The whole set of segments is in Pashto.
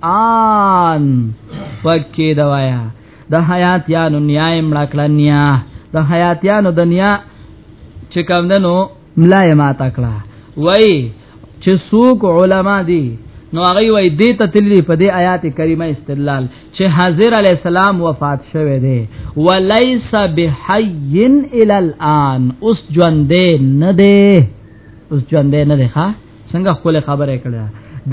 آن پکې دا وایا د حیاتیانو نیا امړه کړه نیا د حیاتیانو د نیا چې کوم دنو ملای ما تکړه وای چې څوک علما دي نو هغه وای دې ته تللی په دې آیات کریمه استدلال چې حاضر علی السلام وفات شوه دی ولیس بحی الی الان اوس ژوند نه دی اوس ژوند نه دی ښا څنګه خپل خبره کړه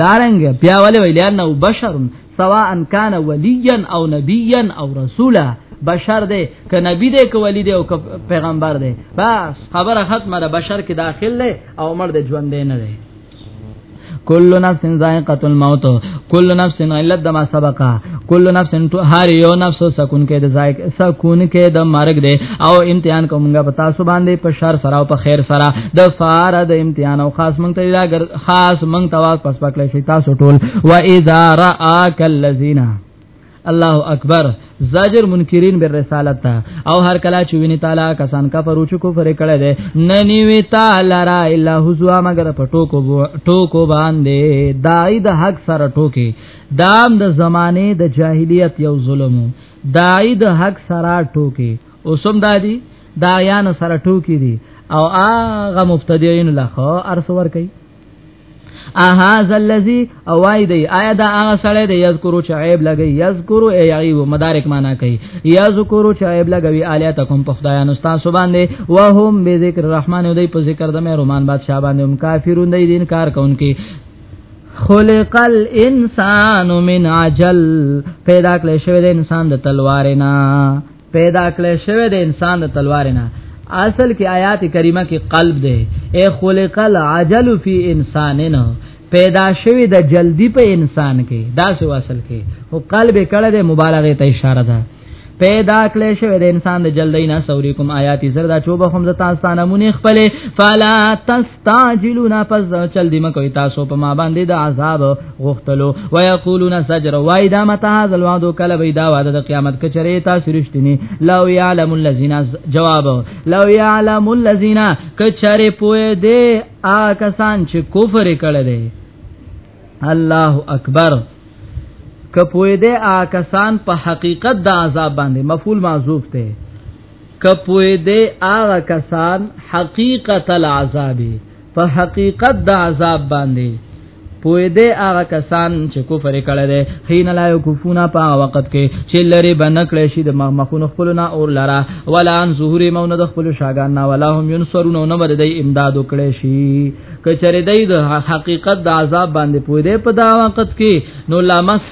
دارنګ بیا ولې ویل انه بشر سواء کان ولیا او نبیا او رسولا بشر دی ک نبی دی ک ولی دی او ک پیغمبر دی بس خبره ختمه ده بشر کې داخل دی او مړ دی ژوند دی نه دی کل نفس ذائقه الموت کل نفس علت د ما سبقا کل نفس تو هر یو نفس سکون کې د ځای سکون کې د مرګ دی او امتحان کومګه پتا سو باندې په شر سره او په خیر سره د فار د امتحان او خاص مونږ ته اگر خاص مونږ ته واس پس پکړې شي تاسو ټول و اذا راک الذین الله اکبر زاجر منکرین بر رسالت تا او هر کلا چې ویني تعالی کسان کا پرو چې کو فرې کړه دې نه نیوي تعالی را الا حزوا مگر پټو کو ټوکو باندې دای د حق سره ټوکي دام د زمانه د جاهلیت یو ظلم دای د حق سره ټوکي اوسم دادی دایان سره ټوکي دي او هغه مفتدیین لخوا ارسور کوي اها ذلذي اوای دی آیا دا هغه سړی دی یذکرو چې عیب لګي یذکرو ای عیب مدارک معنا کوي یذکرو چې عیب لګوي الیاتکم په خدایانو تاسو باندې وهم به ذکر الرحمن دی په ذکر د مې رومان بادشاہ باندې هم کافرون دی دین کار کوونکي خلق الانسان من عجل پیدا کړی شوی د انسان د تلوار نه پیدا کړی شوی د انسان د تلوار نه اصل کې آیات کریمه کې قلب دی اے خلق العجل فی انسانن پیدا شوی د جلدی په انسان کې دا سو اصل کې او قلب کړه د مبالغه ته اشاره ده پیدا کړی شوی د انسان د جلدی نه سوریکم آیات زردا چوبه هم ز تاسو نمونه خپل فلا تس تاجلون پس چل دی مکوې تاسو په ما باندې د عذاب غختلو ويقولون سجر وای دا متا هذا الوعد کله وی دا وعده د قیامت کچره تاسو رښتینی لو يعلم الذين جواب لو يعلم الذين کچره پوهه دې آ کسان چې کفر کړي دي الله اکبر کپوی دې آ کسان په حقیقت د عذاب باندې مفعول معذوف ته کپوی دې هغه کسان حقیقت العذاب په حقیقت د عذاب باندې پوی دې هغه کسان چې کفر کړي دي حين لا يكفونا په وخت کې چې لري بنکړې شي د مخمخونو خپلنا اور لرا ولا ان ظهور مون د خپل شاګان نه ولا هم ينصرون نو بر دې امداد وکړي شي کچره دې د حقیقت د عذاب باندې پوی دې په دا وخت کې نو لامس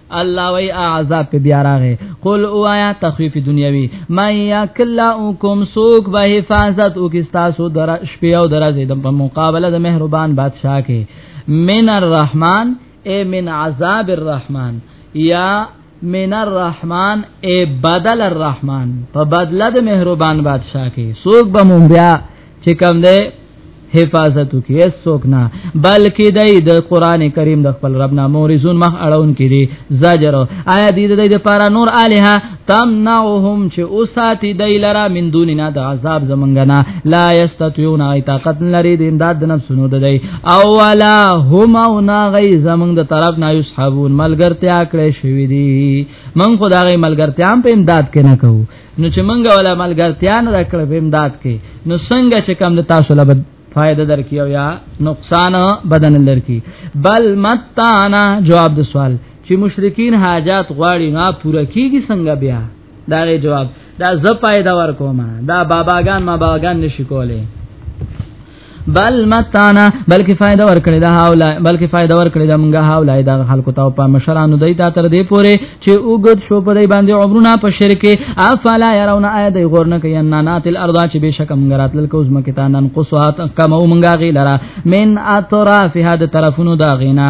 الله وی عذاب په بیا راغې قل اوایا تخفیف دنیوی ما یا کلا کوم سوق به حفاظت او کی تاسو در شپې او درځې د مقابله د مهربان بادشاہ کې من الرحمن اے من عذاب الرحمن یا من الرحمن اے بدل الرحمن په بدله د مهربان بادشاہ کې سوق به مونږ بیا چې کوم دی حفاظت کی اس سوک نه بلکې دای د قران کریم د خپل رب نامه ورزون مخ اړون کړي زاجر آیا دې د دې لپاره نور الها تمنعهم چې اوساتی دای لرا من دوننا د عذاب زمنګنا لا یستطيعون ای طاقت لري د امداد د نفسونو د دی او ولا هم او نا غي زمنګ د طرف نه یصحبون ملګرتیا کړې شوې دي من خدای ملګرتیا په امداد کې نه کوو نو چې منګه ولا ملګرتیا نه کړ په امداد کې نو څنګه چې کم د تاسو لبد فائدہ درکې او یا نقصان بدن لرکی بل متانا جواب د سوال چې مشرکین حاجات غواړي نه پوره کیږي څنګه بیا دا جواب دا ز پایدا ور کومه دا باباګان ما باباګان نشي کوله بل متانا بلکې فائدہ ورکړي دا حواله بلکې فائدہ ورکړي دا مونږه حواله دا خلکو ته په مشرانو دای ته تر دې پوره چې وګد شو په دې باندې عمرونه په شرک افلا يرون ايد غورنه کوي ان نات الارض چې بشک مونږ راتل کوز مکه تانن قصات کمو مونږه غي لرا من اطرافها د طرفونو دا غینا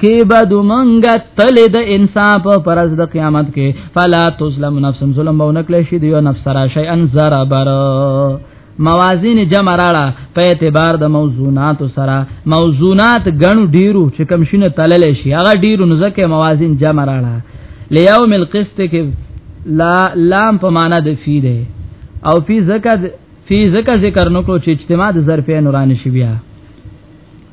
کې بعد منګه تل د انصاف پرز د قیامت کې فلا تظلم نفس ظلم به نکړي شي دیو نفس را شي ان زرا بر موازین جمع راړه په اعتبار د موضوعات سره موضوعات غنو ډیرو چې کم شینه تلل شي هغه ډیرو نو ځکه موازین جمع راړه لیوم القسط کې لا لام په معنا د فی ده او فی زکه فی زکه ذکر نو کو چې اجتماع د ظرفین وران شي بیا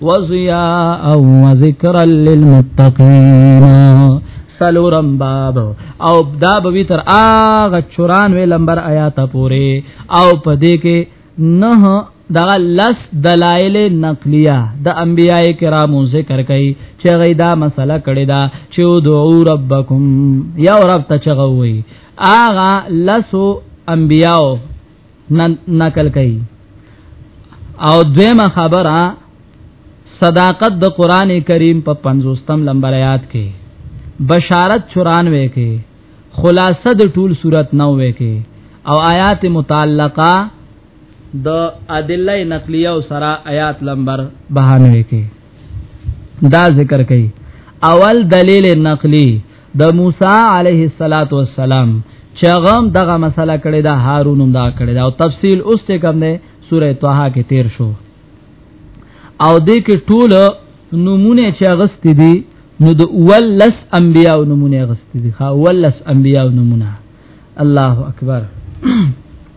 وضياء وذكرا للمتقين سلورم باب او دا به تر اغه 94 لمبر آیات پورې او پدې کې نه دا لس دلائل نقلیه د انبیای کرامو ذکر کړي چې غي دا مسله کړي دا چې ادعو ربکم یا رب ته چغوي اغه لسو انبیاو نقل کوي او دویمه خبره صداقت د قران کریم په 50م لمبر آیات کې بشارت 94 کې خلاصه د ټول صورت 90 کې او آیات متعلقه د ادله نقلیه او سرا آیات لمبر 92 کې دا ذکر کړي اول دلیل نقلی د موسی علیه الصلاۃ والسلام چې هغه دغه مسله کړې ده هارون هم دا کړې ده او تفصیل اوس ته کوم ده سوره طه کې تیر شو او دې کې ټول نمونه چې غست دي نو د اولس انبیاء نمونه غست دي ها اولس انبیاء نمونه الله اکبر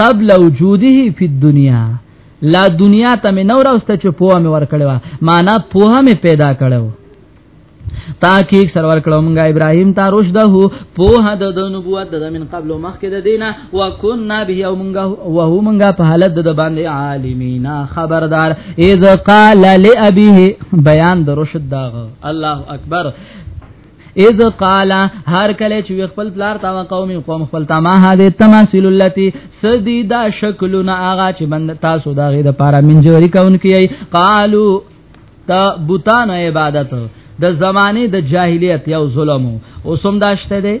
قبل وجوده فی الدنیا لا دنیا ته مې نور اوسته چې پوها مې ور کړو معنا پوها مې پیدا کړو تاکیق سرور کړو موږ ابراهیم ته رشده په هد د نبوت د من قبل مخکې د دینه وکنا به او موږ او هو موږ په حالت د باندې عالمینا خبردار اذ قال لابيه بیان د رشد داغه الله اکبر اذ قال هر کله چې خپل پلار تا قوم قوم خپل تا ما هده تماثيل اللتي سدي دا شکلونه اغا چې بند تاسو دا غي د پارا منجوري کون کیي قالو تا بوتان عبادت د زمانه د جاهلیت یو ظلم اوسم داشته ده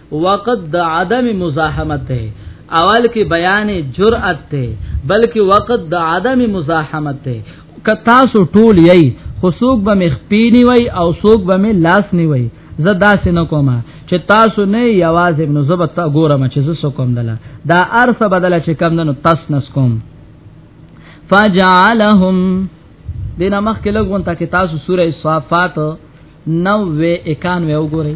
وقت د عدم مزاحمت ته اول کې بیان جرأت ته بلکې وقت د عدم مزاحمت ته که تاسو ټول یی خو څوک به مخ پینی وای او څوک به می لاس نیوي زه داسې نه کوم چې تاسو نه یوازې نو زه به تا ګورم چې زه سو کوم دلا دا ارث بدل چې کم دنو تاس نس کوم فجعلهم دینه مخ کې لګون تا کې تاسو سوره صافات 90 91 وګورئ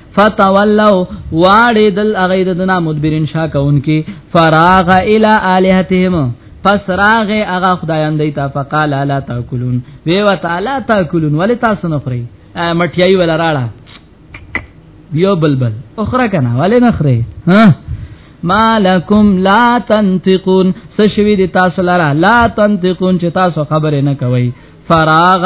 فتولوا واړې دل اغه د دنا مدبرین شا کونکي فراغ الی الہتهم پس راغه اغه خدایان دی تا فقال لا تاکلون وی وتعالى تاکلون ولی تاسو نه خوري مټیای ولا راړه یو بلبل اخرى کنا ولی نه خوري ها مالکم لا تنطقون سشوی دی تاسو لرا لا تنطقون چې تاسو خبره نه کوي فراغ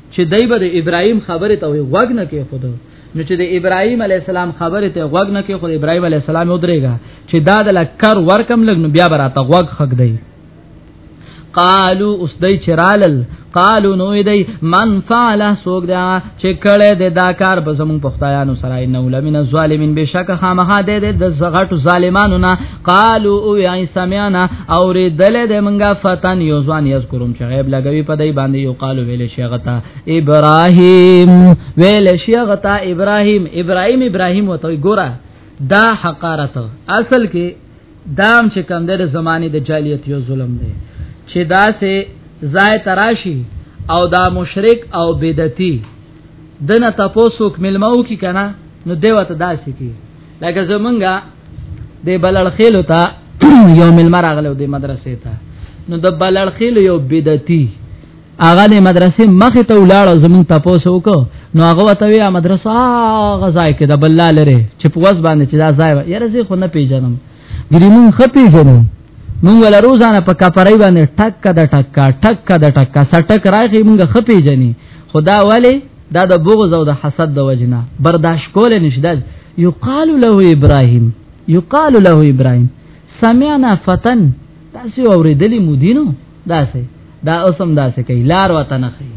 چې دای به د ابراهیم خبره ته وګ نه کې خود نو چې د ابراهیم علی السلام خبره ته وګ نه کې خود ابراهیم علی السلام ودرېګا چې دا د لکر ورکم لګ نو بیا براته وګ خګ دی قالو اوس دای چرالل قالو نو دی من فعل سوګ دا چې کړه د دا کار به زمون پختایانو سره نه ولمن ظالمین بشک خامخا د د زغټ ظالمانو نه قالو او ای سمعنا او ری دل د منګه فتن یو ځوان یذکرم چې غیب لګوي په دای باندې یو قالو ویل شیغتا ابراهیم ویل شیغتا ابراهیم ابراهیم ابراهیم وته ګوره دا حقارت اصل کې دام چې کم در زمانه د جالیت یو ظلم دی چې دا سه زای تراشی او دا مشرک او بدعتي دنه تاسو کوم ملمو کی کنه نو دیوته داسې کی لکه زمونږه د بلل خېلو ته یو مل مراغلو د مدرسې ته نو د بلل خېلو یو بدعتي هغه د مدرسې مخ ته ولاړ زمون تاسو وکړو نو هغه وته وی مدرسه غزای کې د بلل لري چې په وس باندې چې دا ځای یاره زه خو نه پیژنم ګری مون خپې جنم مون ول روزانه په کپرای باندې ټک د ټک ټک د ټک سټک راخي مونږ خپې جنې خدا ولی دا د بغض او د حسد د وجنه برداشت کول نشدل یقال له ابراهیم یقال له ابراهیم سمعنا فتن تاسو اوریدلی مودینو داسې دا اوسم داسې کوي لار وته نه خي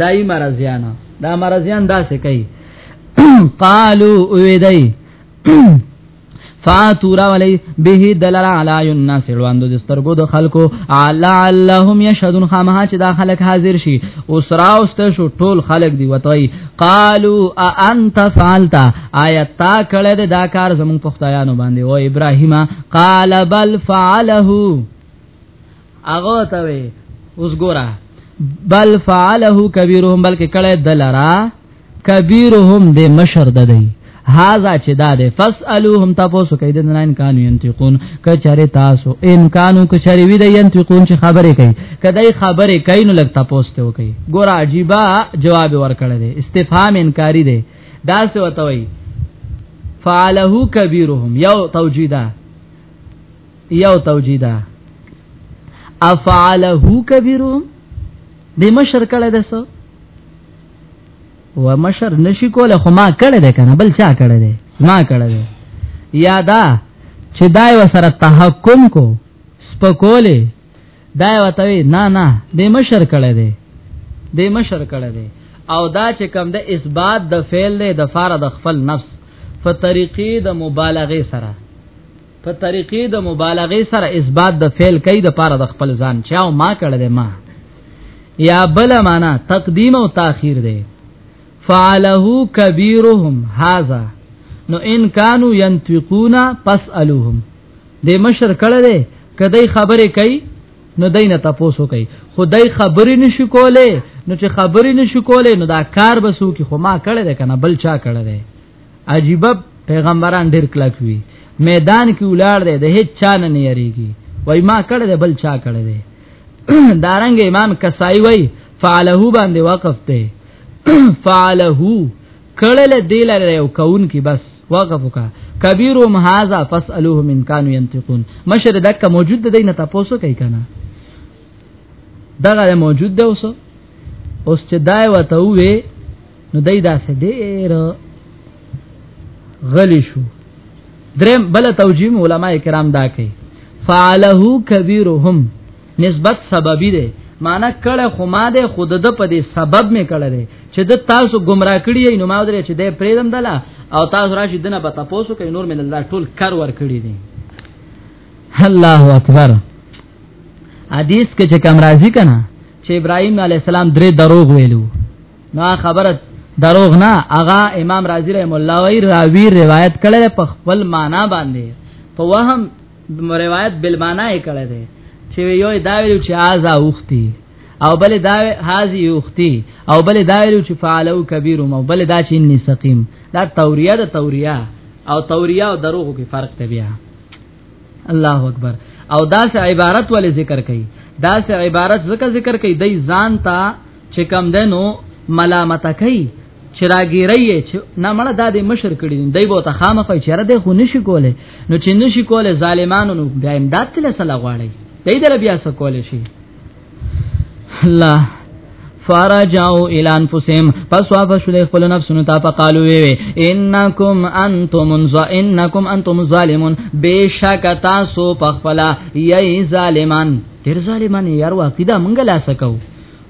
دای مرزیان دا مرزیان داسې کوي قالو اویدای فاتورا ولی به دلر علی الناس روانو د سترګو د خلکو علی اللهم یشهدون خامها چې دا خلک حاضر شي اوس راوست شو ټول خلک دی وتوي قالو انت فعلت آیت تا کړه دا کار زمون پختایانو باندې او ابراهیمه قال بل فعله هغه ته وي اوس ګورا بل فعله کبیرهم بلکې کله دلرا کبیرهم د مشر د دی هاذا چې دا ده فاسالوهم تاسو کوي د نن کانو ينتقون کچره تاسو ان کانو کچره وی د ينتقون چې خبره کوي کدی خبره کوي نو لګ تاسو ته وکي ګور عجيبه جواب ورکړل دي استفهام انکاری دي دا څه وتوي فعله کبیرهم یو توجیدا یو توجیدا افعله کبیرهم د مشر کړه ده سو و مشر نشی کوله خو ما کړه ده کنه بل چا کړه ده ما کړه ده یادا چې دای وسره تحکم کو سپکوله دای وتوی نه نه د مشر کړه ده د مشر کړه ده او دا چې کم ده اثبات د فعل ده د فار د خپل نفس په طریقې د مبالغه سره په طریقې د مبالغه سره اثبات د فعل کوي د پاره د خپل ځان چاو ما کړل ما یا بل معنا تقدیم او تاخير دی فعله کبیرهم هاذا نو ان کانوا ينطقون فاسالوهم د مشر کړه دی کدی خبره کوي نو دینه تاسو کوي خدای خبرې نشو کوله نو چې خبرې نشو کوله نو دا کار بسو کې خو ما کړه ده کنه بل چا کړه ده عجیب پیغمبران ډیر کلک وی میدان کې ولار دی د هیڅ چا نه یریږي وای ما کړه د بل چا کړه دی دارنګ امام کسائی وای فعله باندې وقف ته فعله کړل دی لره یو کون کې بس وقف وکا کبیرهم هاذا فاسالوه من کانوا ينتقون مشر دک موجود دی نه تاسو کوي کنه دغه موجود دی اوس اوس چې دای وته وې نو دای داسې ډېر غلی شو درم بل توجیم علما کرام دا کوي فعله کبیرهم نسبت سببی دی معنا کړه خو ما ده خود د په دې سبب می کړه دی چې د تاسو گمراه کړی نو ما درې چې د پریدم دلا او تاسو راشي دنه په تاسو کې نور من الله ټول کار ور کړی دی الله اکبر حدیث کې چې کوم راضی کنا چې ابراهیم علی السلام درې دروغ ویلو نو خبره دروغ نه اغا امام رازی رحم الله وی راوی روایت کړل په خپل معنا باندې په وهم روایت بل معنا یې کړل دی چې یو دا ویل چې ازا اوختی او بل دا هازی اوختی او بل دا ویل چې فعلو کبیر او بل دا چې انی سقیم دا توریه د توریه او توریه او دروغ کې فرق دی بیا الله اکبر او دا سه عبارت ولې ذکر کړي دا سه عبارت ذکر ذکر کړي دای ځان ته چې کم دنو ملامت کوي چې راګیرایې چې نه مړه د دې مشر کړي دی به ته خامخ چیرې ده خو نشي کوله نو چې نشي کوله ظالمانو نو بیا امداد تل سره غواړي دې دل بیا څه کوله شي الله فرجعوا الى انفسهم پس واپس شول خپل نفسونو ته فقالو وی انکم انتم انکم انتم ظالمون بشک تاسو په خپل یی ظالمان تیر ظالمان یار واقعدا مونږ لا سکو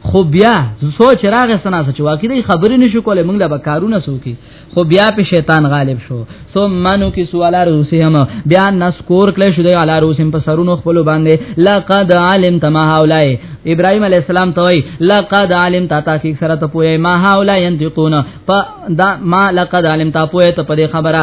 خو بیا سوچ راغې سنا سوچ واکې دې خبرې نشو کولې موږ له بکارونه سوکي خو بیا په شیطان غالب شو ثم منو کې سوالا روسهم بیا نسکور کله شو دې علا روسهم په سرونو خپل باندې لقد علم تما هاولای ابراهيم عليه السلام ته وای لقد علم تا تحقیق سره ته پوهه ما هاولای ينتقون په دا ما لقد علم تا پوهه ته په خبره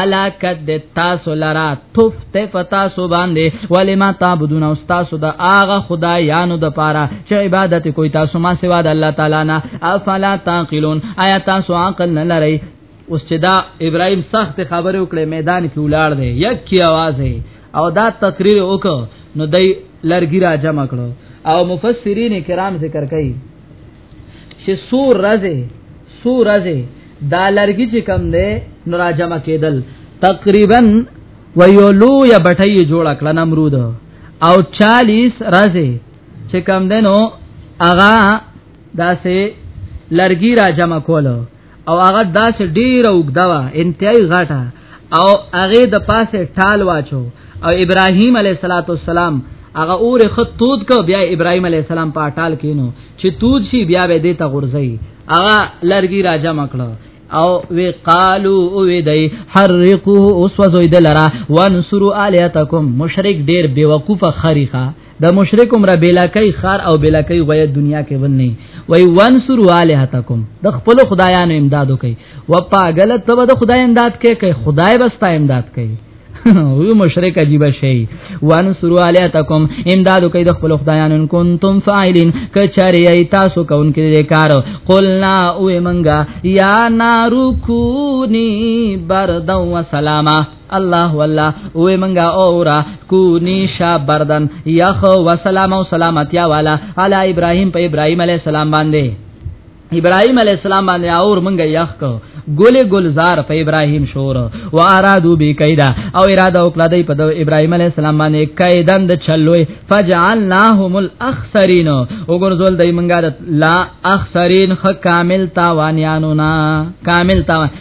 علاکت د تاسو لرا تفت پتا سو باندې ولما تعبدون او تاسو د اغه خدایانو د پاره چې عبادت کوي تاسو ما سوا د الله تعالی نه افلا تعقلون آیا تاسو عقل نه لرئ اوس چې دا ابراهيم سخت خبره وکړه میدان کې ولاړ دی یک کی आवाज او دا تقریر وکړه نو دای لرګی را جمع کړو او مفسرین کرام ذکر کوي چې سو رزه سو رزه دا لرګي چې کم دی نو را جمع کېدل تقریبا ویولو یا بټي جوړ کړ نمرود او 40 رزه چې کم دی نو اغا داسې لرګي را جمع کولو او هغه داسې ډیره وګدا وا انتهایی غټه او هغه د پاسه ټال واچو او ابراهیم علیه السلام هغه اور خط تود کو بیا ابراهیم علیه السلام په ټال کینو چې تود شي بیا به دې ته غورځي هغه لرګي راجا مکړه او وی قالو او وی دی حرقو اوس وزوی دلرا وانصروا الیاتکم مشرک ډیر بیوقوفه خریخه د مشرک عمر بلا کوي خار او بلا کوي غوي دنیا کې ول نه وای وانصر والهتکم د خپل خدایانو امدادو کوي و پاګل ته د خدای امداد کوي کوي خدای بس تا امداد کوي وی مشرک عجیب شی وانصر والهتکم امدادو کوي د خپل خدایانو ان کنتم فاعلین کچری ای تاسو کون کې کار قلنا او منګه یا نارو کونی بردو و سلامه الله والله وې منګه اورا کو نیشا بردن یخ وسلام او سلامتیا والا علی ابراهیم په ابراهیم علی السلام باندې ابراهيم عليه السلام باندې اور مونږه یخ کو ګلې ګلزار په ابراهيم شور و ارادو به قاعده او اراده وکړه د په ابراهيم عليه السلام باندې قیدن د چلوې فجعلناهم الاخسرين وګورځول دای مونږه لا اخسرين خ کامل تاوانیانو نا کامل تاوان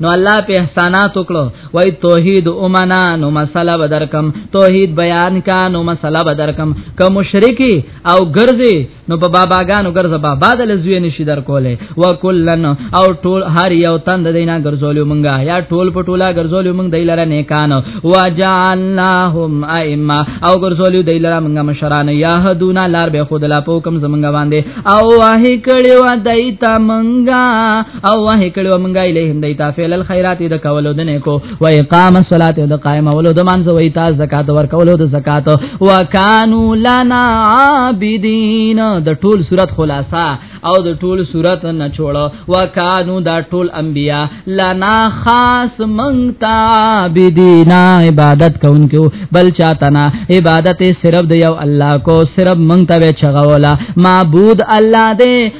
نو الله په احسانات وکړو وای توحید اومنا نو مسله بدرکم توحید بیان کا نو مسله بدرکم که مشرکی او ګرځي نو په باباګانو ګرځه بابا د لزوی نشي در کوله وکلن او ټول هر یو تند دینا ګرځولیو مونږه یا ټول په ټوله ګرځولیو مونږ دیلره نیکانو وجعلناهم ائمه او ګرځولیو دیلره مونږه مشران یا هدونا لار به خود لا پوکم زمونږ باندې او واه کړي و دایته مونږه او وه کړو مونږه الیهم دیتا فعل الخيرات د کولو د نیکو و اقام الصلاه د قائم اولو د منځ و ایتا زکات ور کولو د زکات وکانو لنا عابدین د ټول صورت خلاصہ او د ټول صورت نه چوړو وکانو دا ټول انبیا لنا خاص مونږ تعبدین عبادت کوونکو بل چاته نه عبادت صرف د یو الله کو صرف مونږ ته چغولا معبود الله دې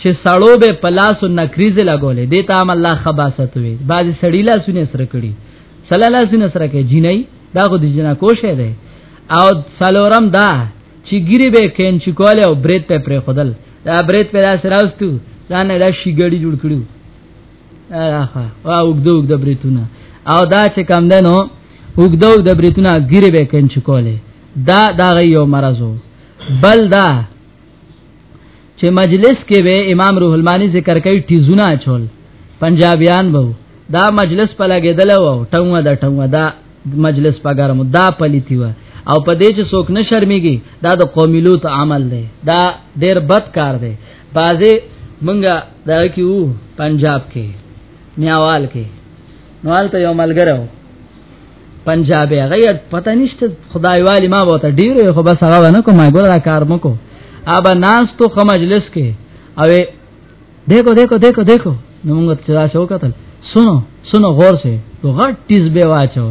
چې سړو به پلاسو نکریز لګولې دې ته هم الله خباست وي بعض سړی لاسونه سره کړي سلا لاسونه سره کې جنۍ دا خو د جنا کوشه ده او سلورم دا چې ګری به کین چې کوله او بریت په پر خدل دا بریت په لاس راوستو دا نه دا شي ګړي جوړ کړو اها او وګدو وګد بریتونه او دا چې کم ده نو وګدو وګد بریتونه ګری به کین چې کوله دا دا یو مرزو بل دا چې مجلس کې به امام روح المانی ذکر کوي تیزونه چول پنجابیان به دا مجلس په لګیدل وو ټنګه دا ټنګه دا مجلس په ګرمو دا پلیتی و او په دې چې څوک نه شرمېږي دا د قومي لوت عمل دی دا ډېر بد کار دی بازه منګه دا کیو پنجاب کې میاوال کې نوال ته یو ملګرو پنجابي غیر پته نشته خدای والی ما بوته ډیر خو بس هغه نه کومه ګور دا کار مکو ابا ناس تو خو مجلس کې او دیکھو دیکھو دیکھو دیکھو نو موږ ته دا شو قتل سنو سنو غور سے تو غټ تیز به واچو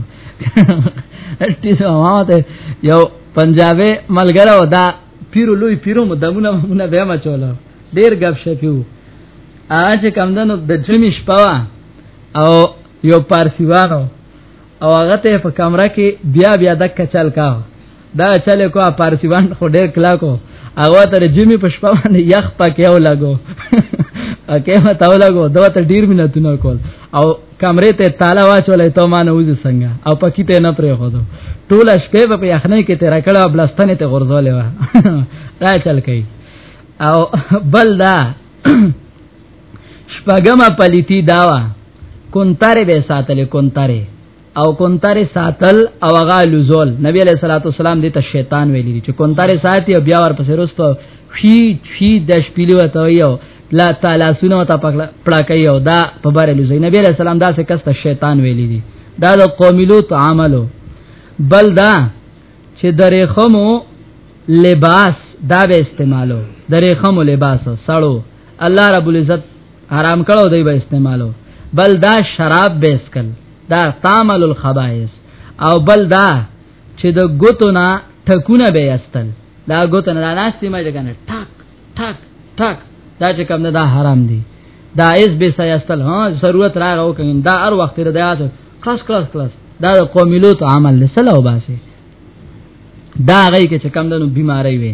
تیز ماته یو پنجابي ملګری و دا پیرو لوی پیرو مدمونه مونږ به ما چولا ډیر غب شپیو اج کم دنو د جمی شپوا او یو پارسیوانو او هغه ته په کمره کې بیا بیا د کچل کا دا چل کو پارسیوان خو ډیر کلا کو هغه ته جمی په شپه باندې یخ پکې او لګو اکه ما تاو لګو دا ته ډیر مینتونه کول او کمرې ته تالا واچولې ته ما نه وځي څنګه او پکې ته نه پرې خو دو ټول شپه په یخنۍ کې تیر کړه بلستانه ته غرزولې و دا چل کوي او بل دا شپګما پلیتی داوا کونتره به ساتل کونتره او کونتره ساتل او هغه لزول نبی علیہ الصلوۃ والسلام دې ته شیطان ویلی چې کونتره ساتي او بیا ورپسې رستو شي شي د شپلی وته یو لا تعالی سونه ته پکړه پړکې او دا په بار لزی نبی علیہ السلام دا څه کس ته شیطان ویلی دي دا د قوملو تعاملو بل دا چې درې خمو لباس دا به استعمالو درې خمو لباس سړو الله رب العزت حرام کړو دی به استعمالو بل دا شراب به اسکل دا تعمل الخبائث او بل دا چې د ګوتو نه ټکونه به استل دا ګوتو نه ناشتي ما جګنه ټاک ټاک ټاک دا چې کوم نه دا حرام دی دا ایس به سي استل ها ضرورت راغو کوم دا هر وخت را دیات کلاس کلاس کلاس دا د قومي لوت عمل لسلو باسي دا غي کې چې کم دنو بیماری وي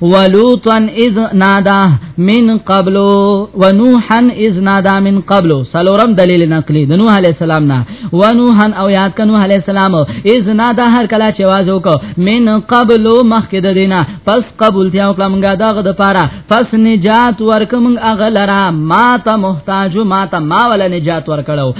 ولوطا اذ نادا من قبل ونوحا اذ نادا من قبل سلورم دلیل نقلی د نوح علی السلام نه ونوحا او یاد ک نوح علی السلام اذ نادا هر کلا چې واز وک من قبل مخک د دینا پس قبول ته او کلمګه دغه د پاره پس نجات ورکم اغلرا ما ته محتاج ما ته ما ول نجات ورکړو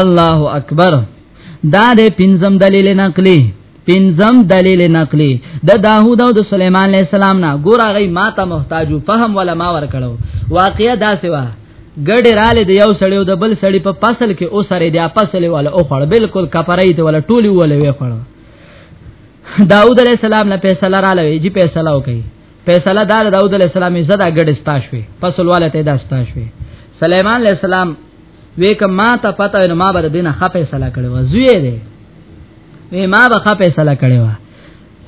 الله اکبر دا د پنځم دلیل نقلی پنځم دلیل نقلی د داوود او د سليمان عليه السلام نه ګور هغه ماته محتاجو فهم ولا ما ور کړو واقعیا دا سوا ګډ رااله د یو سړیو د بل سړی په فصل کې او سره دی فصل ولا او خړ بالکل کپرای ته ولا ټولی ولا وی خړ داوود عليه السلام نه فیصله را لوي جی فیصله وکړي فیصله دار داود علیہ السلام زدا ګډ استاشوي فصل والے ته دا استاشوي سليمان علیہ السلام ویک ما ته پته نو ما بر دینه خپه فیصله کړو زوی دی وی ما به خپه فیصله کړو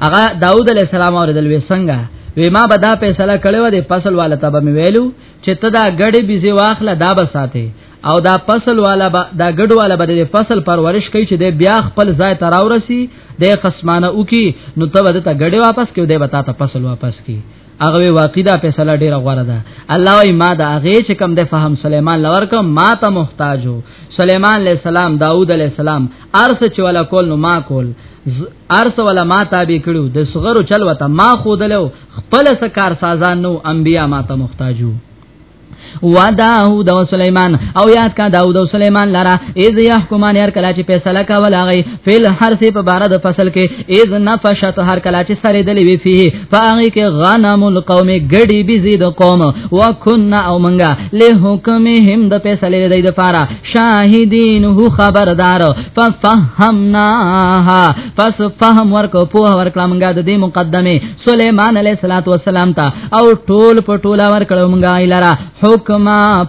هغه داود علیہ السلام اوردل وی څنګه وی ما به دا فیصله کړو د فصل والے ته به ویلو چې ته دا ګډ بيزي واخله دا به ساتي او دا فصل والا با دا ګډ والا به د فصل پرورش کوي چې د بیا خپل ځای ته راورسي د قسمانه وکي نو ته به ته ګډه واپس کوي د به تا ته فصل واپس کوي هغه واقعي دا فیصله ډیره غوړه ده الله وی ما دا هغه چې کم د فهم سليمان لور کوم ما ته محتاجو سليمان عليه السلام داوود عليه السلام ارس چې ولا کول نو ما کول ارس ولا ما تابع کړو د صغرو چلوته ما خودلو خپل سکار سازان نو انبیا ما ته محتاجو و داوود او سليمان او یاد کا داوود او سليمان لرا اذ يحكمان هر کلا چې فیصله کول هغه فل هر څه په بار د فصل کې اذ نفشت هر کلا چې سره دلی وی فيه فاغه کې غنم القوم غړي بيزي د قوم وکنا او منګه له حکمهم د فیصله دی د پاره شاهدین هو خبردار ففهمناها پس فهم ورکو په ورکړه منګه د دې مقدمه سليمان عليه الصلاه والسلام ته او ټول په ټوله ور کړو مونږه ایلرا حکم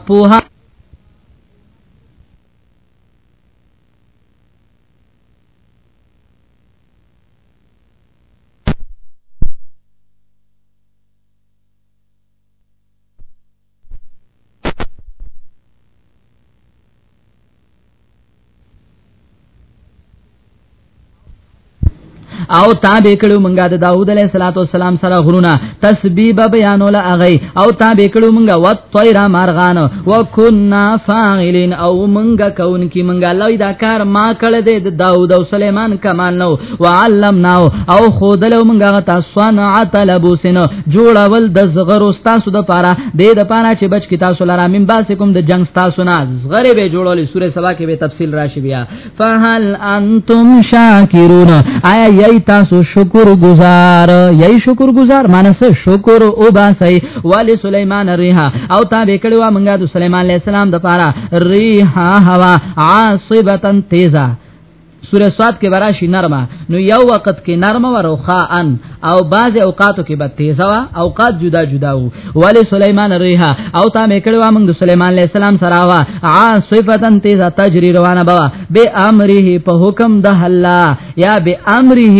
پوها او تابع کړو مونږه د داوود علیه السلام سره غرونه تسبیب بیانول اغي او تابع کړو مونږه و طیر مارغان وکنا فاعلین او مونږه کون کی مونږه لوی دا کار ما کړ دې د داوود او سليمان کمال نو وعلمناه او خودلو مونږه تاسو نه عتلبوسن جوړول د زغرو تاسو د پاره د د پاره چې بچ کی تاسو لاره من باسکم د جنگ تاسو نه زغره به جوړول سوره سبا کې به تفصیل راشي بیا فهل انتم شاکرون آیا یی تاسو شکر گزار یی شکر گزار مانس شکر او باسي ولی سليمان ریحا او تا به کړي وا مونږه د سليمان عليه السلام د پاره ریحا هوا عاصبتن تیزه سوره سواد کې براشي نرمه نو یو وخت کې نرمه وروخه ان او بعض اوقاتو کې به تیزه وا اوقات جدا جدا وو ولی سليمان ریها او تا مې کړو موږ د سليمان عليه السلام سره وا ا صفتن تیزه تجری روانه بوا به امره په حکم د الله یا به امره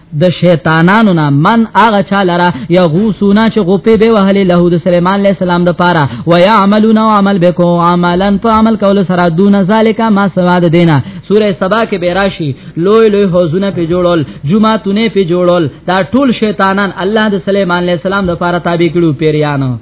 د شیطانانو نه من اغه چا لرا یا غوسونا چې غوپې به وهلې له د سليمان عليه السلام د پاره و يعملون عمل بكو عملا فعمل کول سره دون ذالک ما سواد دینا سوره سبا کې به راشي لوی لوی حوزونه په جوړول جمعهتونه په جوړول دا ټول شیطانان الله د سليمان عليه السلام د پاره تابع کړو پیریانو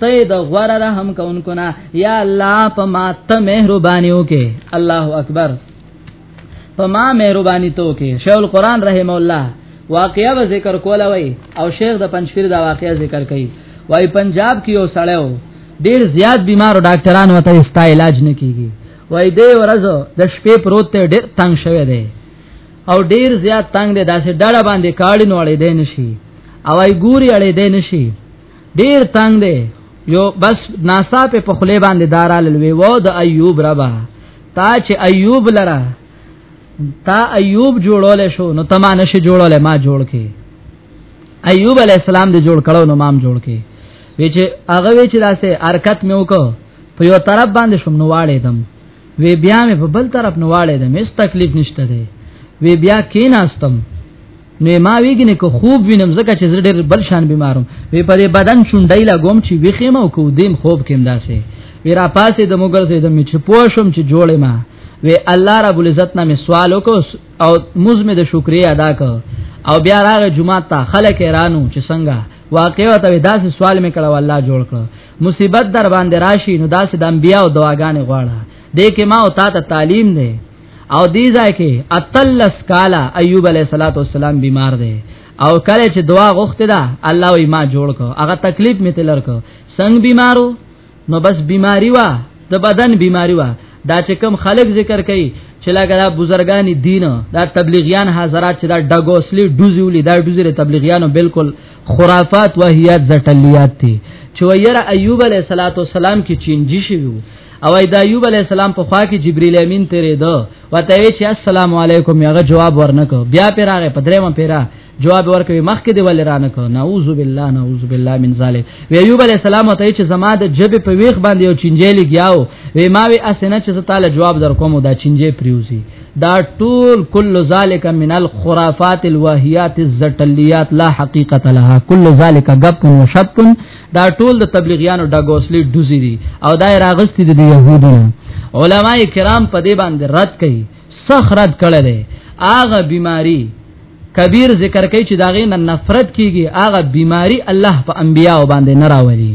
ته د غوړه رحم کوونکو نه یا الله په ما ته مهرباني وکې الله اکبر په ما مهرباني تو کې شیخ القران رحم الله واقعیا به ذکر کوله وای او شیخ د پنځپیر دا واقعیا ذکر کړي وای پنجاب کې یو سړیو ډیر زیات بیمارو ډاکټرانو ته استا علاج نه کیږي وای دې ورځو د شپې پروت ته ډیر تنگ شوی دی او ډیر زیات تنگ دی داسې ډړه باندې کاړي نوړې دی نشي او ای ګوري اړې دی نشي ډیر تنگ دی یو بس ناسا په پخله باندې دارال لوي وو د ایوب ربا تا چې ایوب لرا تا ایوب جوړول شو نو تما نشه جوړول ما جوړ کې ایوب علی السلام دې جوړ کړو نو مام جوړ کې وی چې هغه وی چې داسې حرکت مې وکړ په یو طرف باندې شوم نو واړې دم وی بیا مې په بل طرف نو واړې دم هیڅ تکلیف نشته دی وی بیا کیناستم نه ما ویګ نه کو خوب وینم زکه چې زړه ډېر بل شان بیمارم وی په بدن شونډای لا ګوم چې ویخې ما کو دیم خوب کېم داسې وی را پاسې د موګر سې د می چې پوښم چې جوړې ما وی الله رب العزت نه می سوال وکاو او مزمه د شکرې ادا کړ او بیا راغ جمعه ته خلک رانو چې څنګه واقع ته داسې سوال مې کړو الله جوړ کړ مصیبت در باندې راشي نو داسې د انبیا او دواګانې غواړه دې کې ما او تا ته تعلیم دی او دې ځای کې اتلس کاله ایوب علیه السلام بیمار دی او کله چې دعا غوښته ده الله وی ما جوړ کو هغه تکلیف می تلر کو څنګه بیمارو نو بس بیماری وا د بدن بیماری وا دا چې کم خلک ذکر کوي چې لګا دا بزرګان دین دا تبلیغیان حضرات چې دا ډګوسلی دوزولي دا دوزره تبلیغیانو بالکل خرافات وهیات زټلیات دي چې ویره ایوب علیه السلام کې چینجی شوی او د ایوب علی السلام په خوا کې جبرئیل امین تیرې دو وته وی چې السلام علیکم یغه جواب ورنکو بیا پیراغه پدریمه پیرا جواب ورکوي مخکې دی ولې رانه کو نعوذ بالله نعوذ بالله من ذلک وی ایوب علی السلام ته چې زما د جبه په ویخ باندې یو چنجېلی گیاو وی ما وی اسنه چې تعالی جواب در کوم دا چنجې پریوزی دا ټول کل ذالک من الخرافات الواهیات الزټلیات لا حقیقت لها کل ذالک غب و شپ دا ټول د تبلیغیانو ډګوسلی دوزی دي او دا راغستی دي يهودو علما کرام په دې باندې رد کړي سخ رد کړي دي اغه بیماری کبیر ذکر کوي چې داغه نه نفرت کیږي اغه بیماری الله په انبیا باندې نه راوړي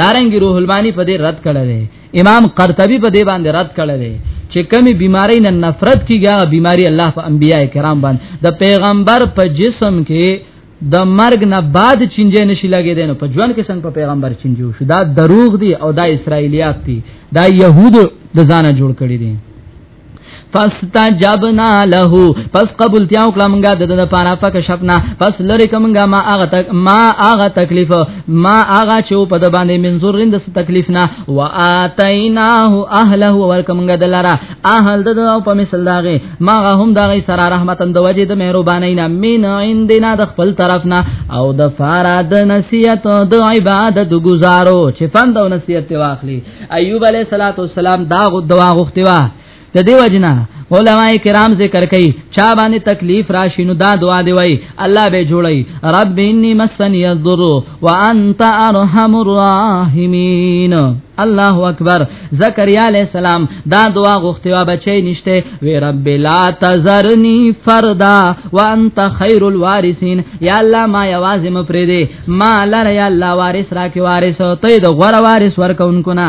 دارنګ روح المانی په دې رد کړي دي امام قرطبي په دې باندې رد کړي دي چې کمی بیماری نه نفرت کیږي بیماری الله په انبیا کرام باندې د پیغمبر په جسم کې د مرګ نه بعد چنجه نشي لګي دینو په ژوند کې څنګه په پیغمبر چنجو شو دا دروغ دي او دا اسرایلیات دي دا يهود د ځانه جوړ کړی دي فاستجبنا له پس قبول تیا وکړه مونږه د د پاره پک شپنا پس لری کومګه ما هغه تک ما هغه تکلیف ما هغه چې په د باندې منظور رند څه تکلیف نه واتیناه اهله ورکمګه دلاره اهل د په مثال داغه ما هم دا غي سره رحمتن د وجه د مهرباني نه مين عندنا د خپل طرف نه او د فارا د نصيحت د عبادت گزارو چې فند او نصيحت واخلي ايوب عليه صلوات والسلام دا غو دوا غوښتي وا د دې وجنه علماء کرام ذکر کوي چا باندې تکلیف راشي نو دا دعا دی وای الله به جوړي رب اني مسني الضر وانت ارحم الراحمين الله اکبر زکریا علی السلام دا دعا غوښتوا بچی نشته وی رب لا تزرنی فردا وانت خیر الوارثین یا الله ما یوازې مفرده ما لره یا الله وارث راکې وارث ته د غوړ وارث ورکونکو نه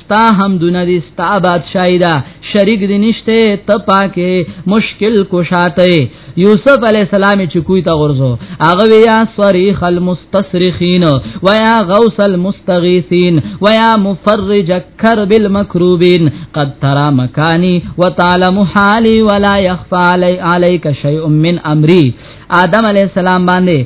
ستا حمدونه دي ستا بادشاہي دا شریک دي نشته ته پاکه مشکل کوشاته یوسف علی السلام چې کوی تا غرزو هغه ویا صریخ المستصرخین ویا غوث المستغیثین ویا مفرج کرب المکروبین قد ترى مکانی وتعلم حالی ولا يخفى علی علیک شیء من امری آدم علی السلام باندې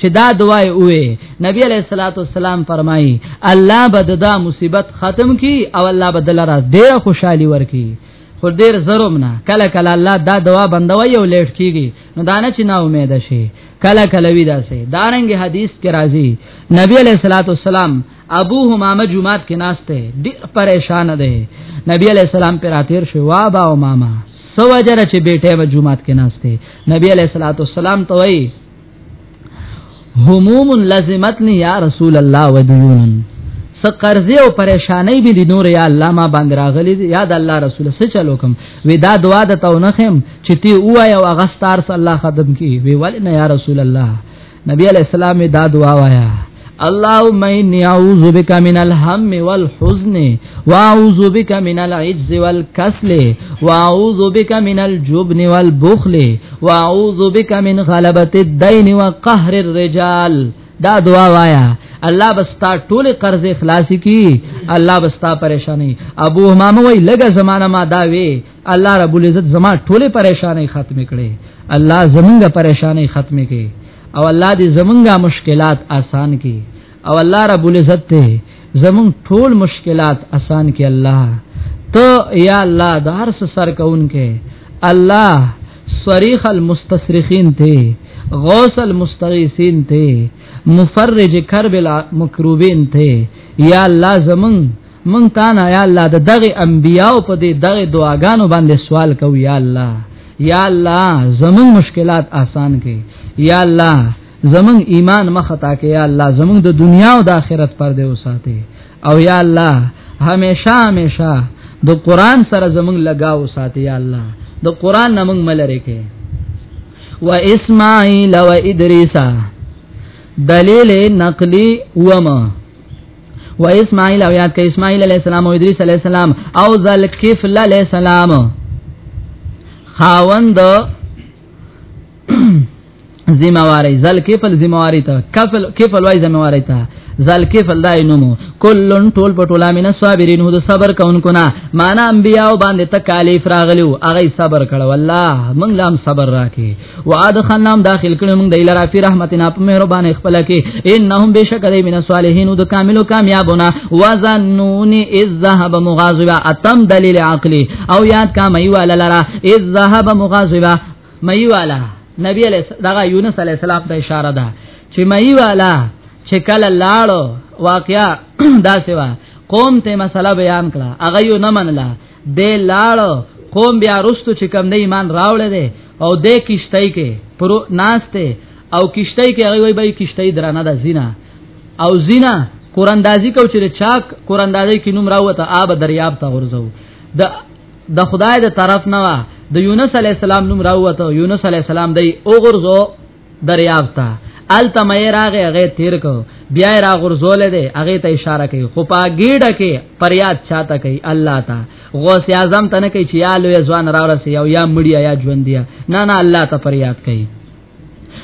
چې دا دعا وې نبی علیہ الصلوۃ والسلام فرمایي الله به دا مصیبت ختم کی او الله به دلاره ډیر خوشحالي ورکي خو ډیر زروم نه کله کله الله دا دعا بندوي او لیټ کیږي نو دانه چې نا امید شي کله کله وی داسې دارنګ حدیث کې راځي نبی علیہ الصلوۃ والسلام ابو همامه جمعات کې ناشته ډیر پریشان دی نبی علیہ السلام پر اتیر شو وا با او ماما سو وجره چې بیٹه و جمعات کې ناشته نبی علیہ الصلوۃ والسلام ته وایي هموم لازمتنی یا رسول الله ودیون س قرضې او پریشانې به دي نور یا الله ما باندې راغلي دي یاد الله رسول څه چلو کوم وی دا دعا د تو نه خم چې تی وایا او غستار صلی الله خدم کی وی ول نه یا رسول الله نبی علی السلام دا دعا وایا اللهم اني اعوذ بك من الهم والحزن واعوذ بك من العجز والكسل واعوذ بك من الجبن والبخل واعوذ بك من غلبة الدين وقهر الرجال دا دعا وایا الله بستا ټول قرض اخلاصي کی الله بستا پریشانی ابو امام وای لګه زمانہ ما دا وی الله رب العزت زما ټوله پریشانې ختم کړي الله زمونږ پریشانې ختم کړي او الله دې زمونږه مشکلات آسان کړي او الله رب العزت ته زمونږ ټول مشکلات آسان کړي الله ته یا الله د هر څه سر کونکې الله صریخ المستصرخین ته غوث المستغیثین ته مفرج کرب المکروبین ته یا الله زمونږ مونږ تا نه یا الله د دغه انبیاو په دې دغه دعاګانو باندې سوال کوو یا الله یا الله زمون مشکلات آسان کړي یا الله زمون ایمان مختا کې یا الله زمون د دنیا او د آخرت پر دې وساته او یا الله همیشه همیشه د قران سره زمون لگاو ساتي یا الله د قران نمنګ ملره کې و اسماعیل و ادریسا دلیل نقلی وما و اسماعیل او یاد کړه اسماعیل علی السلام او ادریس علی السلام او ذل کفل علی السلام خاوند زمواري ذل کفل زمواري ته کفل کفل وای زمواري ته ذل کفل دای نومو کلن ټول پټولا من صابرین هو صبر کونکو نا معنا انبیاء باندې تکالیف راغلو هغه صبر کړه والله موږ لام صبر راکې وادخلناهم داخل کړو موږ د لرا فی رحمتنا په مهربان خپل کې انهم بشک دی من صالحین د کاملو کامیابونه وزنون اذ ذهب مغاظبا اتم دلیل عقلی او یاد کا مې والا لرا اذ ذهب مغاظبا مې والا نبی علیہ دغه یونس علیہ السلام ته اشاره ده چې مې والا چې کله لاړو واقعیا دا سیوا قوم ته مسله بیان کړه هغه یو نه منله دی لاړ قوم بیا رستو چې کم نه ایمان راوړل دی او د کیشتای کې پر ناشته او کیشتای کې هغه وای به کیشتای درانه د زینا او زینا قراندازی کو چې چاک قراندازی کې نوم راوته آب دریاب ته ورځو د د خدای د طرف نه د یونس علی السلام نوم راوته یونس علی السلام دی اوغرزو دریاب ته الته مې راغې هغه تیر کو بیا را غرزول دي هغه ته اشاره کوي خو په ګیډه کې پریاد چاته کوي الله ته غوث اعظم ته نه کوي چې یا لوی ځوان را ورسي او یا مړی یا ژوند دی نه نه الله ته پریاد کوي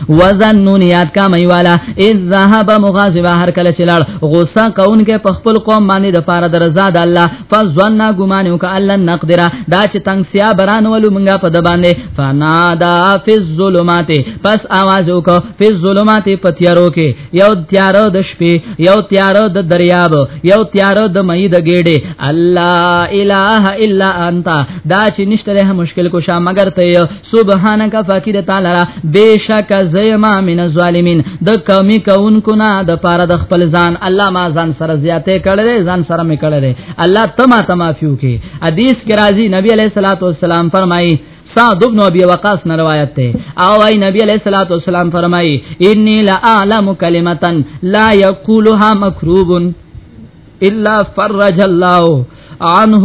وزن نون یاد کا مې والا اذ ذهب مغاظبا هر کله چلال غوسه کون کې په خپل قوم باندې د پاره درزاد الله فظننا غمان وک الله نقدر دا چې تنگ سیا بران ولو مونږه په د باندې فنادا فی الظلمات پس आवाज وک فی الظلمات په تیارو کې یو تیارو د شپې یو تیارو د دریاب یو تیارو د مې د ګېډه الله اله الا انت دا چې نشته له مشکل کو شا مگر ته سبحانك فاکر تعالی را بشک زیما من الظالمین د کمی کون کو نه د پاره د خپل ځان الله ما ځان سره زیاته کړل ځان سره می کړل الله تما تما فیو کې حدیث کې راځي نبی علیہ الصلوۃ والسلام فرمایي سعد ابن ابي وقاص نه روایت ده او اي نبي عليه الصلاه والسلام فرمای اني لا اعلم كلمه لا يقولها مكروب الا فرج الله عنه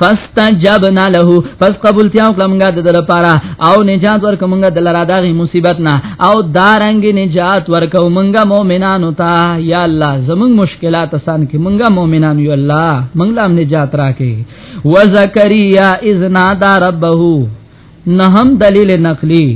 فاستجبنا له پس قبول تیاو کلمګه د در پاره او نجات ورک مونږه د لرا دغه مصیبت نه او دارنګ نجات ورک مونږه مؤمنانو ته یا الله زمون مشکلات آسان کې مونږه مؤمنان یو الله مونږ لام نجات راکې وزکریا اذ نادى ربه نهم دلیل نقلی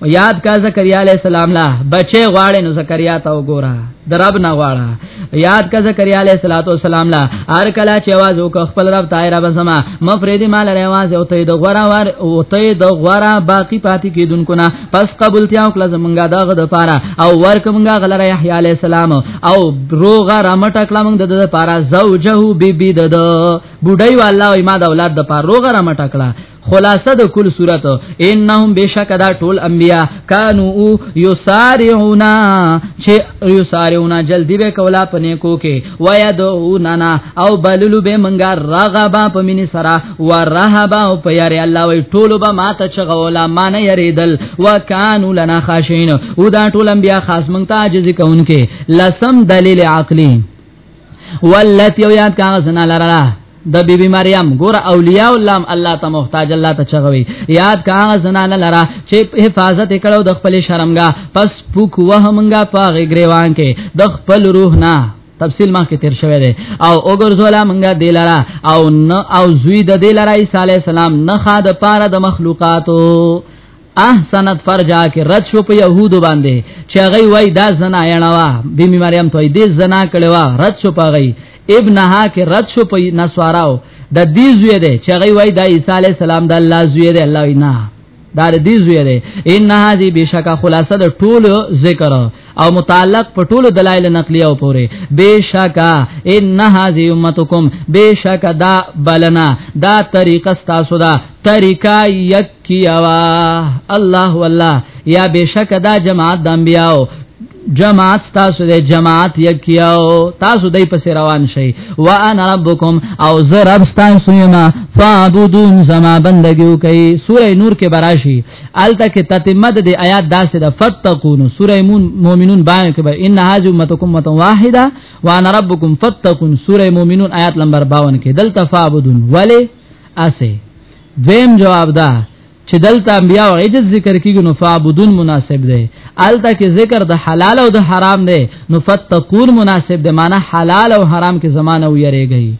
او یاد کا زکریا علی السلام لا بچي غواړي نو زکریا ته وګوره درب نه غواړه یاد کا زکریا علی السلام لا هر کله چې आवाज وک خپل رب تای رب سما مفرد مال رواز او ته د غورا ور او ته د غورا باقی پاتې کیدونکو نه پس قبول تیا او کله زمونږه دغه د پاره او ورک مونږه غلر یحیی علی السلام او روغه رامټ کله مونږ د د پاره زوجه بیبی د بډای والله ما د اولاد د پاره روغه رامټ کړه خلاصه د کل صورت انهم بشک دا ټول انبیا کانو یسارعون چې یسارعون جلدی به کولا پنه کو کې ویدعوننا او بللو به منګا رغبا پمن سرا ورهبا او پیار الله وی ټول به ماته چغولا مان یریدل وکانو لنا خاشین او دا ټول انبیا خاص منګ ته عاجز کونکي لسم دلیل عقلی ولت یو یاد کاغه سنا لرا د بی بی مریم ګور اولیاء الله الله ته محتاج الله ته چغوي یاد کا زنان لرا چې حفاظت کړو د خپل شرمګا پس پوک وهمنګا پاغه گریوان کې د خپل روح نه تفصیل ما کې تیر شوی دی او وګرځولا مونږه دلارا او نه او زوی د دلارا عیسی علی السلام نه خاده پاره د مخلوقاتو احسنت فرجا کې رد شو په يهودو باندې چې هغه وای دا زنا یړوا بیبي مریم توي دې زنا کړوا رد شو په غي ابنها کې رد شو په نسواراو د دې زوی دی چې هغه وای دا عیسی علی السلام د الله زوی دی الله نه دا دې زوی دی ان هذه بشکا خلاصه د ټول ذکر او متعلق په ټولو دلایل نقلی او پوره بشکا ان هذه امتکم بشکا دا بلنا دا طریقه تاسو دا طریقه یک کیوا الله والله یا بشک دا جماعت د انبیاو جماعت تاسو د جماعت یکیاو تاسو دای پس روان شئ وانا ربکم او زه رب تاسو یم فعبدون زما بندگیو کوي سوره نور کې براشي الته کې تتمه د آیات داسې د فتقون سوره مومنون باندې کې به ان هاذ امتکم مت واحده وانا ربکم فتقون سوره مومنون آیات نمبر 52 کې دلته فعبدون ولی اسه دویم جواب ده چې دلته انبیا او عجز ذکر کیږي نو فعبدون مناسب دی الته کې ذکر د حلال او د حرام دی نو فتقون مناسب دی معنی حلال او حرام کې زمانه ویریږي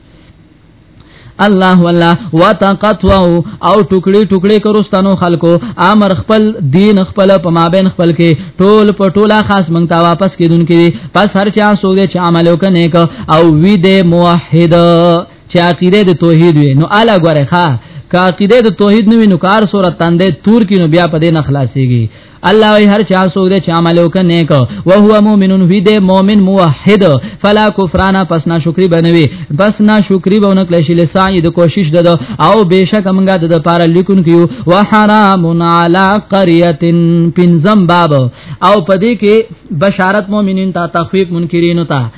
الله والله وتقطعوا او ټوکړي ټوکړي کروستانو خلکو امر خپل دین خپل په مابین خپل کې ټول په ټوله خاص مونږ ته واپس کیدون کې پس هر چا سوګه چې عمل وکنه او وی دې موحد چې عقیده د توحید وي نو اعلی غره ښا کا عقیده د توحید نو نو کار صورت تاندې تور کینو بیا په دې نه خلاصيږي الله وی هر چا سو دې چې عمل وکنه کو او هو مؤمنون وی دې مؤمن موحد فلا کفرانا پس نا شکری بنوي پس نا شکری بونه کله شي لسای د کوشش دد او بهشک موږ د پاره لیکون کیو وحرام علی قريه پنزم باب او پدې کې بشارت مؤمنین ته تخفیف منکرین ته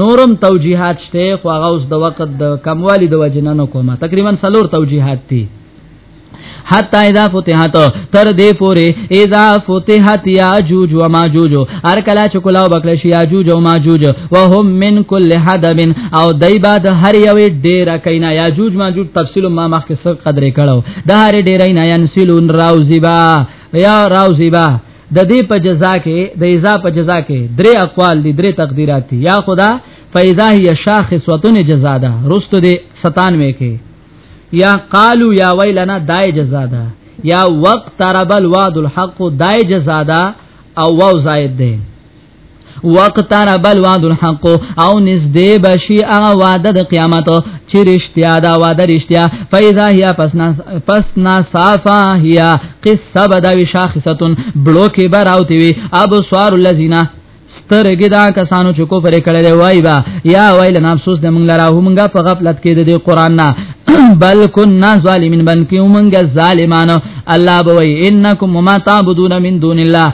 نورم توجیهات شته خو هغه اوس د وخت د کموالی د وجنه نه کومه تقریبا سلور توجیهات دي حتا اذا فتحت تر دې پورې اذا فتحت یاجوج و ماجوج هر کله چې کلاو بکل شي یاجوج او ماجوج وهم من کل حدب او دای بعد هر یو ډیر کینا یاجوج ماجوج تفصیل ما مخکې څه قدرې کړو د هر ډیر نه ینسلون راوزیبا یا راوزیبا د دې په جزا کې د ایزا په جزا کې درې اقوال دي درې تقدیرات دي یا خدا فاذا هي شاخصتن جزا ده رست دې 97 کې یا قالو یا ویلنا دای جزا ده یا وقت تربل وعد الحق دای جزا ده او واو زائد ده وقتر بل وعد الحق او نزدې بشي هغه وعده د قیامت چې رښتیا دا وعده رښتیا فایزا هيا پسنا پسنا صافا هيا قصه بدا وشاخصتون بلوکي براوتی وي ابو سوار الذين سترګې دا کسانو چې کفر کړي دی وای با یا ویل نه افسوس د مونږ لره مونږه په غفلت کې د قران نه بل كنا ظالمين بلکې مونږه ظالمانو الله بوي انکم ما تعبدون من دون الله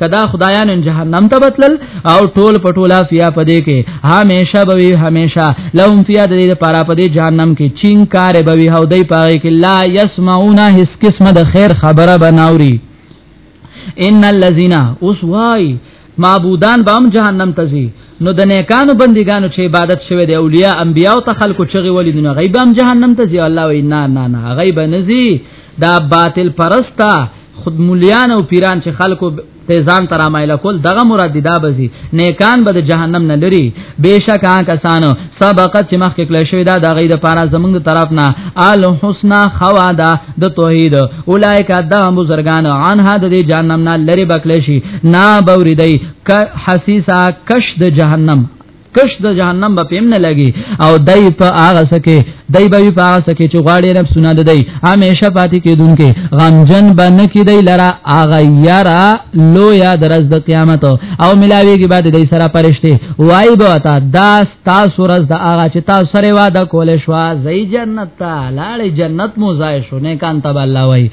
کدا خدایان ان جهنم ته بتل او ټول پټولا فیا پدې کې همیشه بوي همیشه لهم فیا د دې پارا پدې جهنم کې چین کار بوي هو دای پاره کې لا یسمعون هیڅ قسمه د خیر خبره بناوري ان الذين اسوای معبودان به هم جهنم ته ځي نو د نیکانو بندګانو چې عبادت شوی دی اولیاء انبیاء او ته خلکو چغي ولې دنیا غیب هم جهنم ته ځي الله وینا نه نه غیب نه ځي دا باطل پرستا خود مليان او پیران چې خلکو ته ځان تر امایل کول دغه مراد دی دا بزي نیکان به د جهنم نه لري بهشکه هغه کسانو سبقت چې مخکې کله شوی دا د غي د پاره زمونږ طرف نه ال حسنا خوادا د توحید اولایک د بزرگان عن هد د جهنم نه لري بکلی شي نا بوریدای ک حسیسا کش د جهنم کش د جهنم به پم نه لګي او دای په هغه سکه دای به په هغه سکه چې غواړي رب سنا د دی همیشه پاتې کیدونکې غمجن به نه کیدای لرا هغه یارا لو یا درز د قیامت او ملاویږي بعد دای سره پرشته وای به تا دا تاسو ورځ د هغه چې تاسو سره واده کول شو زئی جنت ته لاړ جنت مو ځای شو نه کان تب الله وای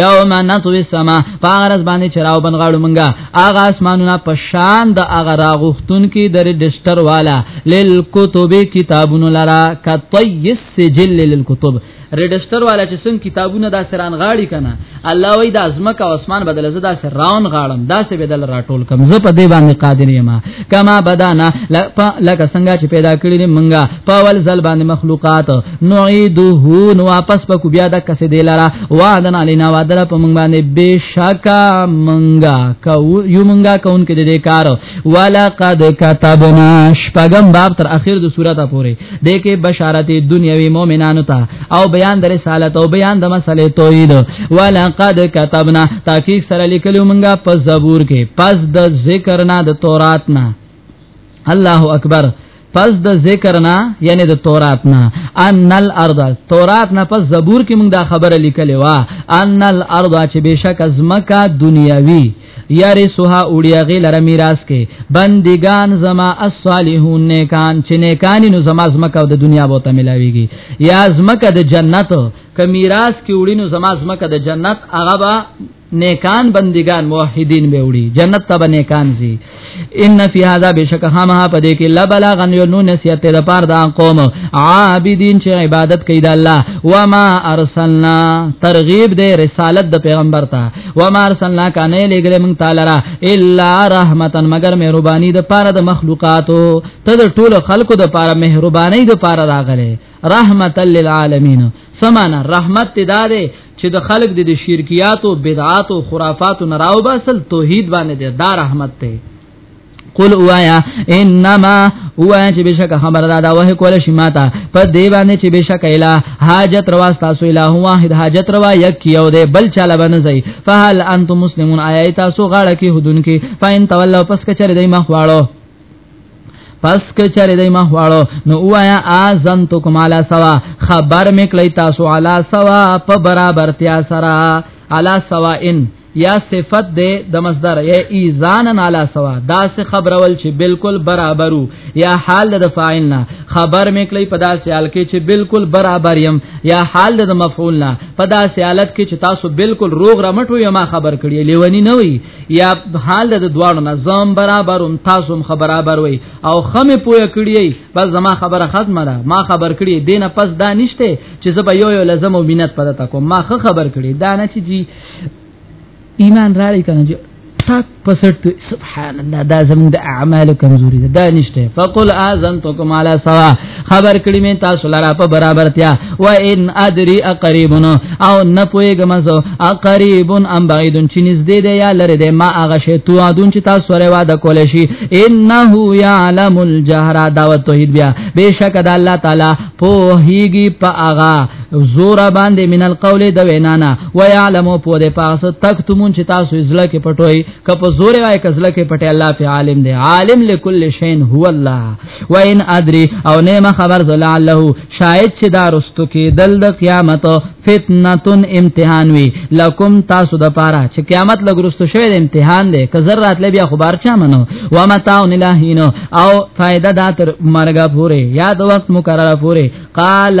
یوم نطوی السما فارس باندې چراو بنغاړو منګه اغه اسمانونه په شان د اغه راغختون کې د رجستر والا للکتب کتابونو لرا کطی السجل للکتب رجستر والا چې څنګه کتابونه دا سران غاړي کنه الله وای د ازمکه او اسمان بدل زدا سر راون غاړم دا سه بدل راټول کم زه په دې باندې قادر یم کما بدانا لکه څنګه چې پیدا کړی منګه په ول زل باندې مخلوقات نعيده نو واپس پکو بیا د کسې دی لرا وعدن علینا وعدل په مونږ باندې بشکا مونږه کو یو مونږه کون کې دې کار ولقد كتبنا شپغم باب تر اخر د سورته پورې دې کې بشارت دنیوي مؤمنانو ته او بیان د رسالت او بیان د مسلې توحید ولقد كتبنا تحقیق سره لیکلو مونږه په زبور کې پس د ذکر نه د تورات نه الله اکبر پس د ذکر نه یعنی د تورات نه ان الارض تورات نه پس زبور کې موږ دا خبره لیکلې وا ان الارض چې بشک ازمکا دنیاوی یاری سوها اوړیا غی لره میراث کې بندگان زما الصالحون نیکان چې نیکانی نو زما ازمکا د دنیا بوته ملاویږي یا ازمکا د جنت ک میراث کې وړینو زما ازمکا د جنت هغه نیکان بندگان موحدین به وړي جنت ته نیکان زی ان فی هذا بشک هم ها پدې کې لبلغن یو نو نصیحت ته پار دا قوم عابدین چې عبادت کوي د الله و ما ارسلنا ترغیب دې رسالت د پیغمبر ته و ما ارسلنا کانه لګل مون تعالی را الا رحمتن مگر مهربانی د پاره د مخلوقاتو ته د ټولو خلقو د پاره مهربانی د پاره راغله رحمت للعالمین سمانا رحمت ته داده چې د خلق د شرکیات او بدعات او خرافات نه راو باسل توحید باندې ده دا رحمت ته قل اوایا انما هو چې بشک خبر دا دا وه کول شي ماته په دی باندې چې بشک اله حاجت روا تاسو اله واحد حاجت روا یک یو دی بل چاله باندې ځي فهل انتم مسلمون آیات تاسو غاړه کې هدون کې فاین تولوا پس کچره دی مخواړو پس که چرې دای ما واړو نو وایا اذن تو کمالا سوا خبر میکلی تاسو علا سوا په برابرتیا سرا علا سوا ان یا صفت ده د مصدر یا ایزان علی سوا دا سه خبرول چې بالکل برابرو یا حال د فاعل نه خبر میکلی پدا سیال کې چې بالکل برابر یم یا حال د مفعول نه پدا سیالت کې چې تاسو بالکل روغ رمټو یا ما خبر کړی لیونی نه وي یا حال د دواړو نه زم برابر ان تاسو هم برابر وي او خمه پوهه کړی بس زما خبره ختمه ده ما خبر کړی دینه پس دا نشته چې زبا یو یو لازم او مینت پد تا کوم ما خبر کړی دا نه چې جی ایمان راړی کنه جی تاک پسټ سبحان الله دا زموږ د اعمال کمزوري ده دا نشته فقل اذنتکم علی سوا خبر کړی مې تاسو لرا په برابرتیا و ان ادری اقریبن او نه پويګم زه اقریبن ام بعیدن چې نږدې دی یا لره دی ما هغه شی تو ادون چې تاسو سره واده کول شي انه یعلم الجهر دعوت توحید بیا بشک د الله تعالی په هیږي په هغه زور باندې من القول د وینانا و یعلم په دې پاس تکتمون چې تاسو ځل کې پټوي کپ زور وای کزل کې پټه الله په عالم دی عالم لكل شین هو الله و ان ادري او نه ما خبر زلا له شاید چې دا رستو کې دل د قیامت فتنتون امتحان وی لکم تاسو د پاره چې قیامت لګ رستو شوی د امتحان دی که زر راتلې بیا خبر چا منو و متاون الہین او فائدہ دا تر مرګه پوره یا د وخت مقرره پوره قال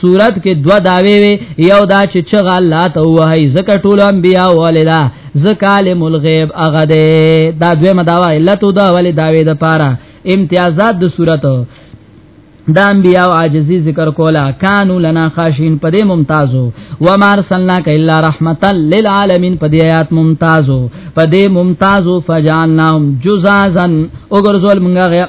صورت کې دوا داوي وي یو دا چې چغه الله ته وایي زکه ټول انبیا ولدا زکالم الغیب اغه ده دا دویمه داوا علت دا ولې داوي د پاره امتیازات د صورت دا انبیاء او عاجزی ذکر کولا کانو لنا خاشین پدې ممتازو و مار سننا ک الا رحمتا للعالمین پدې آیات ممتازو پدې ممتازو فجعلناهم جزازا وګرځول مونږه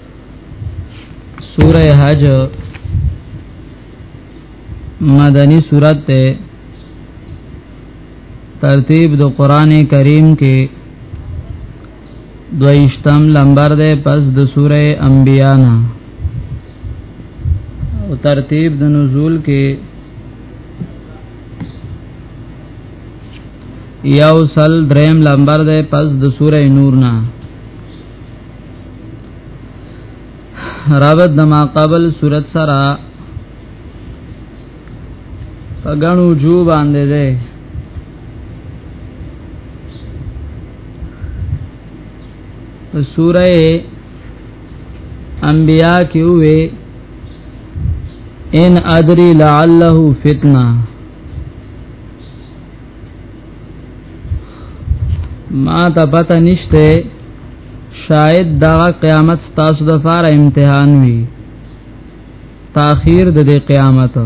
سوره حج مدنی سورت ته ترتیب د قران کریم کې دویشتم لمبر ده پس د سوره انبیاء نه او ترتیب د نزول کې یو سل دریم لمبر ده پس د سوره نور نه رابط د ما قبل صورت سره په غنو جو باندې ده په سوره انبیاء کې وې ان ادري لعله فتنه ما ته پته نشته شاید دا قیامت تاسو د فار امتحان وي تاخير د دې قیامت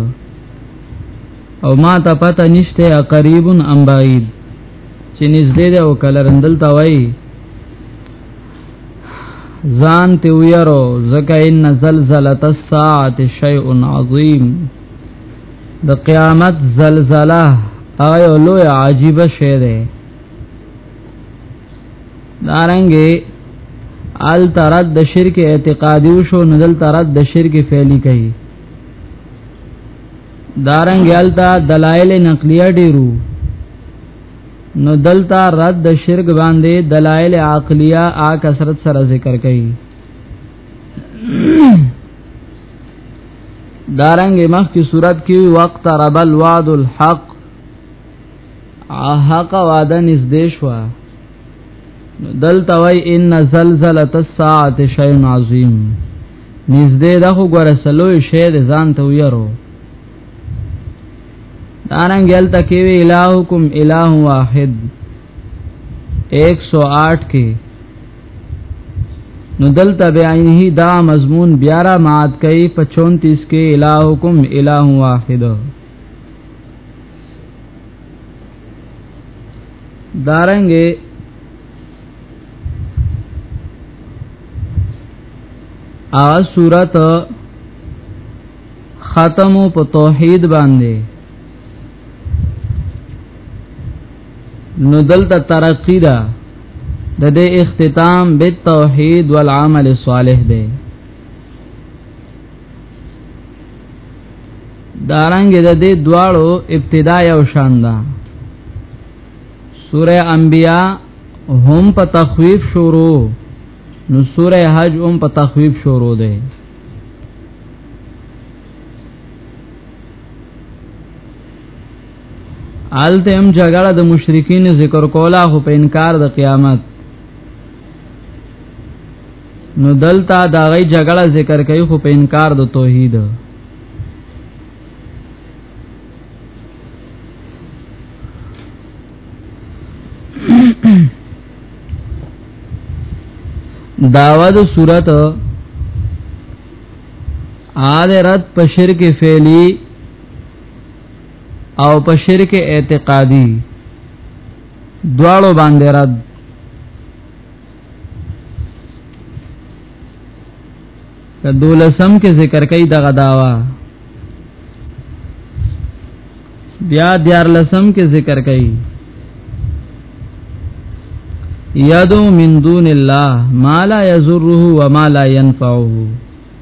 او ما ته پته نشته قریب ام بعید چې نږدې ده او کله رندل تا وای ځان ته ویرو زکه ان زلزلۃ الساعه شیء عظیم د قیامت زلزلہ هغه یو لوی عجیب شی دی دارنګي ال ترد د شرک اعتقادي شو نزل ترد د شرک فعلی کوي دارنګ یلتا دلایل نقلیه ډیرو نو دلتا رد د شرک باندې دلایل عقلیه آ کثرت سره ذکر کړي دارنګ مخ کی صورت کی وقت رب الوعد الحق حق وعده نږدې شو دلته وای ان زلزله الساعه شیء عظیم نږدې ده خو ګره سلوې شی د ځان ته ویرو دارنګ یل تکوی الہکم الہ واحد 108 کې نو دلته بیانه دا مضمون بیا را مات کړي په 34 کې الہکم الہ واحد دارنګه ا صورت ختم په توحید باندې نو دلته ترقی ده د دې اختتام به توحید والعمل الصالح ده دارنګ د دې دواړو ابتدا یو شان ده سوره انبیاء هم په تخویف شروع نو سوره حج هم په تخویف شروع ده آلته هم جګړه د مشرکین ذکر کولا خو په انکار د قیامت نو دلته دا غي جګړه ذکر کوي خو په انکار د توحید داود صورت آد رد پشر کے فیلی او په شرک اعتقادي دواړو باندې رد دولسم کې ذکر کوي دغه داوا بیا دیار لسم کې ذکر کوي یدو من دون الله ما لا یزره و ما لا ينفعه